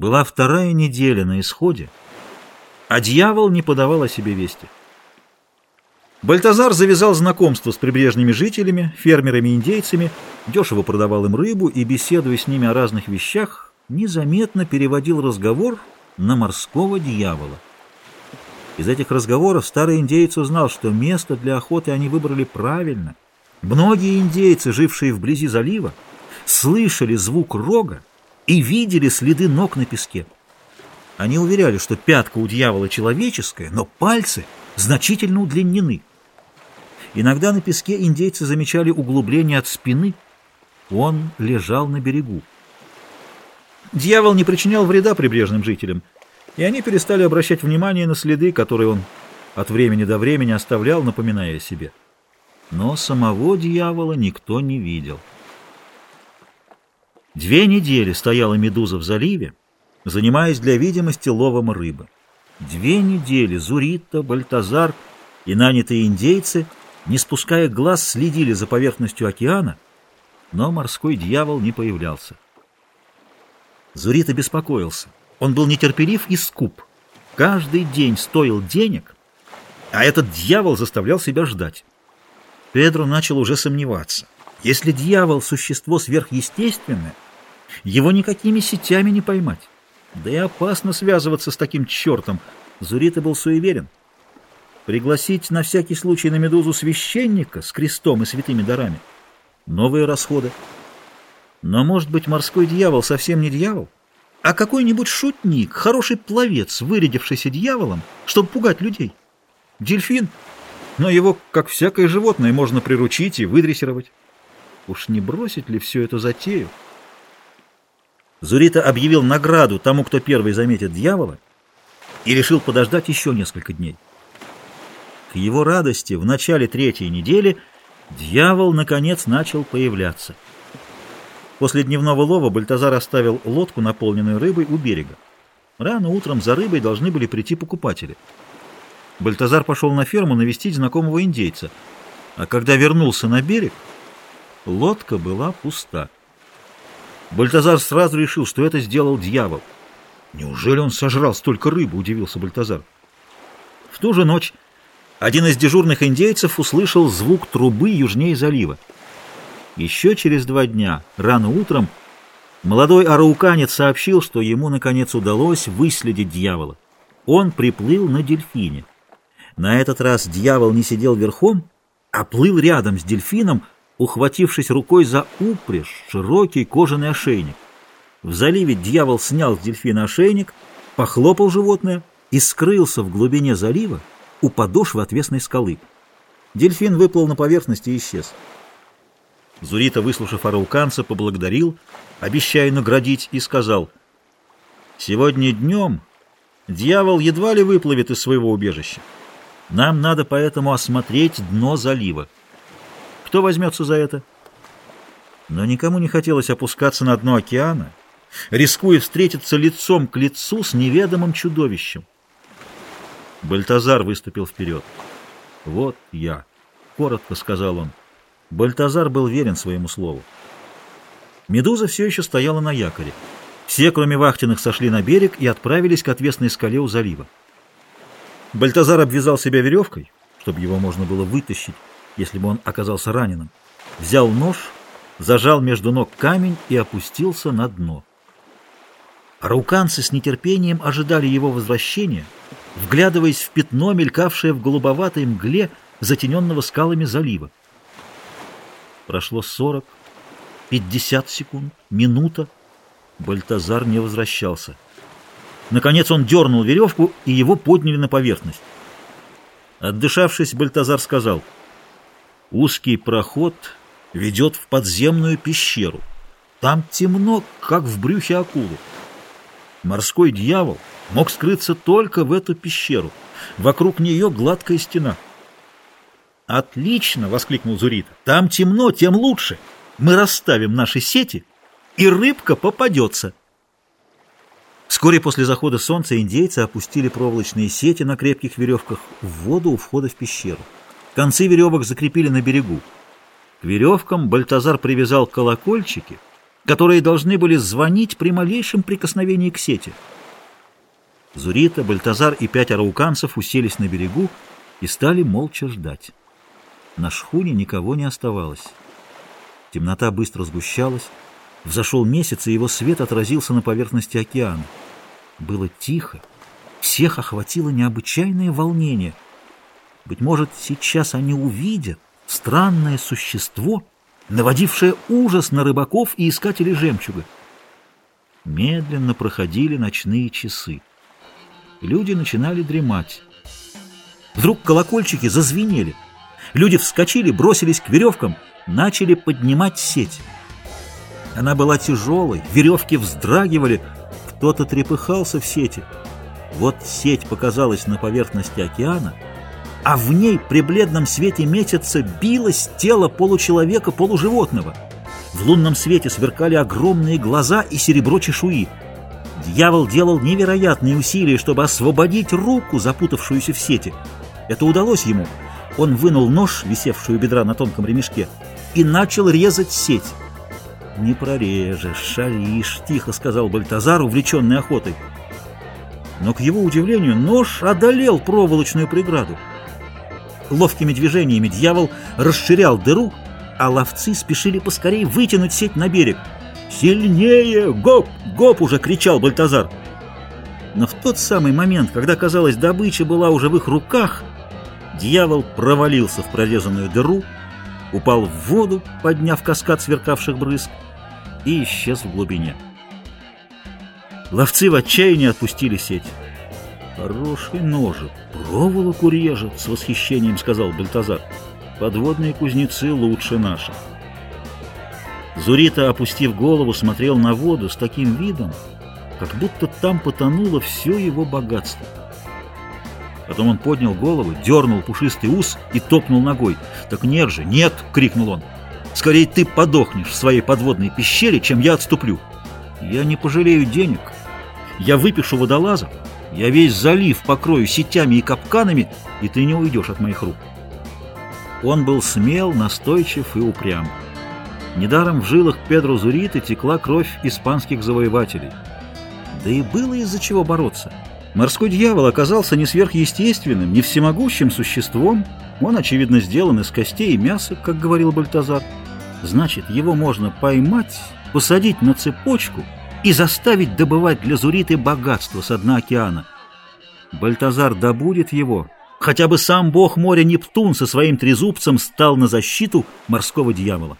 Была вторая неделя на исходе, а дьявол не подавал о себе вести. Бальтазар завязал знакомство с прибрежными жителями, фермерами-индейцами, дешево продавал им рыбу и, беседуя с ними о разных вещах, незаметно переводил разговор на морского дьявола. Из этих разговоров старый индейец узнал, что место для охоты они выбрали правильно. Многие индейцы, жившие вблизи залива, слышали звук рога и видели следы ног на песке. Они уверяли, что пятка у дьявола человеческая, но пальцы значительно удлинены. Иногда на песке индейцы замечали углубление от спины. Он лежал на берегу. Дьявол не причинял вреда прибрежным жителям, и они перестали обращать внимание на следы, которые он от времени до времени оставлял, напоминая о себе. Но самого дьявола никто не видел. Две недели стояла медуза в заливе, занимаясь для видимости ловом рыбы. Две недели Зурита, Бальтазар и нанятые индейцы – не спуская глаз, следили за поверхностью океана, но морской дьявол не появлялся. Зурита беспокоился. Он был нетерпелив и скуп. Каждый день стоил денег, а этот дьявол заставлял себя ждать. Педро начал уже сомневаться. Если дьявол — существо сверхъестественное, его никакими сетями не поймать. Да и опасно связываться с таким чертом. Зурита был суеверен. Пригласить на всякий случай на «Медузу» священника с крестом и святыми дарами. Новые расходы. Но, может быть, морской дьявол совсем не дьявол, а какой-нибудь шутник, хороший пловец, вырядившийся дьяволом, чтобы пугать людей. Дельфин. Но его, как всякое животное, можно приручить и выдрессировать. Уж не бросить ли всю эту затею? Зурита объявил награду тому, кто первый заметит дьявола, и решил подождать еще несколько дней. К его радости в начале третьей недели дьявол, наконец, начал появляться. После дневного лова Бальтазар оставил лодку, наполненную рыбой, у берега. Рано утром за рыбой должны были прийти покупатели. Бальтазар пошел на ферму навестить знакомого индейца, а когда вернулся на берег, лодка была пуста. Бальтазар сразу решил, что это сделал дьявол. «Неужели он сожрал столько рыбы?» — удивился Бальтазар. В ту же ночь один из дежурных индейцев услышал звук трубы южнее залива. Еще через два дня, рано утром, молодой арауканец сообщил, что ему, наконец, удалось выследить дьявола. Он приплыл на дельфине. На этот раз дьявол не сидел верхом, а плыл рядом с дельфином, ухватившись рукой за упряжь, широкий кожаный ошейник. В заливе дьявол снял с дельфина ошейник, похлопал животное и скрылся в глубине залива, у подошвы отвесной скалы. Дельфин выплыл на поверхность и исчез. Зурита, выслушав арауканца, поблагодарил, обещая наградить, и сказал, «Сегодня днем дьявол едва ли выплывет из своего убежища. Нам надо поэтому осмотреть дно залива. Кто возьмется за это?» Но никому не хотелось опускаться на дно океана, рискуя встретиться лицом к лицу с неведомым чудовищем. Бальтазар выступил вперед. «Вот я», — коротко сказал он. Бальтазар был верен своему слову. Медуза все еще стояла на якоре. Все, кроме вахтенных, сошли на берег и отправились к отвесной скале у залива. Бальтазар обвязал себя веревкой, чтобы его можно было вытащить, если бы он оказался раненым. Взял нож, зажал между ног камень и опустился на дно. Руканцы с нетерпением ожидали его возвращения — вглядываясь в пятно, мелькавшее в голубоватой мгле, затененного скалами залива. Прошло сорок, пятьдесят секунд, минута. Бальтазар не возвращался. Наконец он дернул веревку, и его подняли на поверхность. Отдышавшись, Бальтазар сказал, «Узкий проход ведет в подземную пещеру. Там темно, как в брюхе акулы. Морской дьявол мог скрыться только в эту пещеру. Вокруг нее гладкая стена. «Отлично!» — воскликнул Зурита. «Там темно, тем лучше. Мы расставим наши сети, и рыбка попадется». Вскоре после захода солнца индейцы опустили проволочные сети на крепких веревках в воду у входа в пещеру. Концы веревок закрепили на берегу. К веревкам Бальтазар привязал колокольчики которые должны были звонить при малейшем прикосновении к сети. Зурита, Бальтазар и пять арауканцев уселись на берегу и стали молча ждать. На шхуне никого не оставалось. Темнота быстро сгущалась, взошел месяц, и его свет отразился на поверхности океана. Было тихо, всех охватило необычайное волнение. Быть может, сейчас они увидят странное существо, наводившее ужас на рыбаков и искателей жемчуга. Медленно проходили ночные часы. Люди начинали дремать. Вдруг колокольчики зазвенели. Люди вскочили, бросились к веревкам, начали поднимать сеть. Она была тяжелой, веревки вздрагивали, кто-то трепыхался в сети. Вот сеть показалась на поверхности океана, а в ней при бледном свете месяца билось тело получеловека-полуживотного. В лунном свете сверкали огромные глаза и серебро чешуи. Дьявол делал невероятные усилия, чтобы освободить руку, запутавшуюся в сети. Это удалось ему. Он вынул нож, висевший у бедра на тонком ремешке, и начал резать сеть. «Не прорежешь, шалишь», — тихо сказал Бальтазар, увлеченный охотой. Но, к его удивлению, нож одолел проволочную преграду. Ловкими движениями дьявол расширял дыру, а ловцы спешили поскорее вытянуть сеть на берег. «Сильнее! Гоп! Гоп!» — уже кричал Бальтазар. Но в тот самый момент, когда, казалось, добыча была уже в их руках, дьявол провалился в прорезанную дыру, упал в воду, подняв каскад сверкавших брызг, и исчез в глубине. Ловцы в отчаянии отпустили сеть. «Хороший ножик, проволоку режет», — с восхищением сказал Бальтазар. «Подводные кузнецы лучше наших». Зурита, опустив голову, смотрел на воду с таким видом, как будто там потонуло все его богатство. Потом он поднял голову, дернул пушистый ус и топнул ногой. «Так нет же, нет!» — крикнул он. «Скорее ты подохнешь в своей подводной пещере, чем я отступлю. Я не пожалею денег. Я выпишу водолазов, я весь залив покрою сетями и капканами, и ты не уйдешь от моих рук. Он был смел, настойчив и упрям. Недаром в жилах Педро Зуриты текла кровь испанских завоевателей. Да и было из-за чего бороться. Морской дьявол оказался не сверхъестественным, не всемогущим существом. Он, очевидно, сделан из костей и мяса, как говорил Бальтазар. Значит, его можно поймать, посадить на цепочку — и заставить добывать для Зуриты богатство с дна океана. Бальтазар добудет его, хотя бы сам бог моря Нептун со своим трезубцем стал на защиту морского дьявола.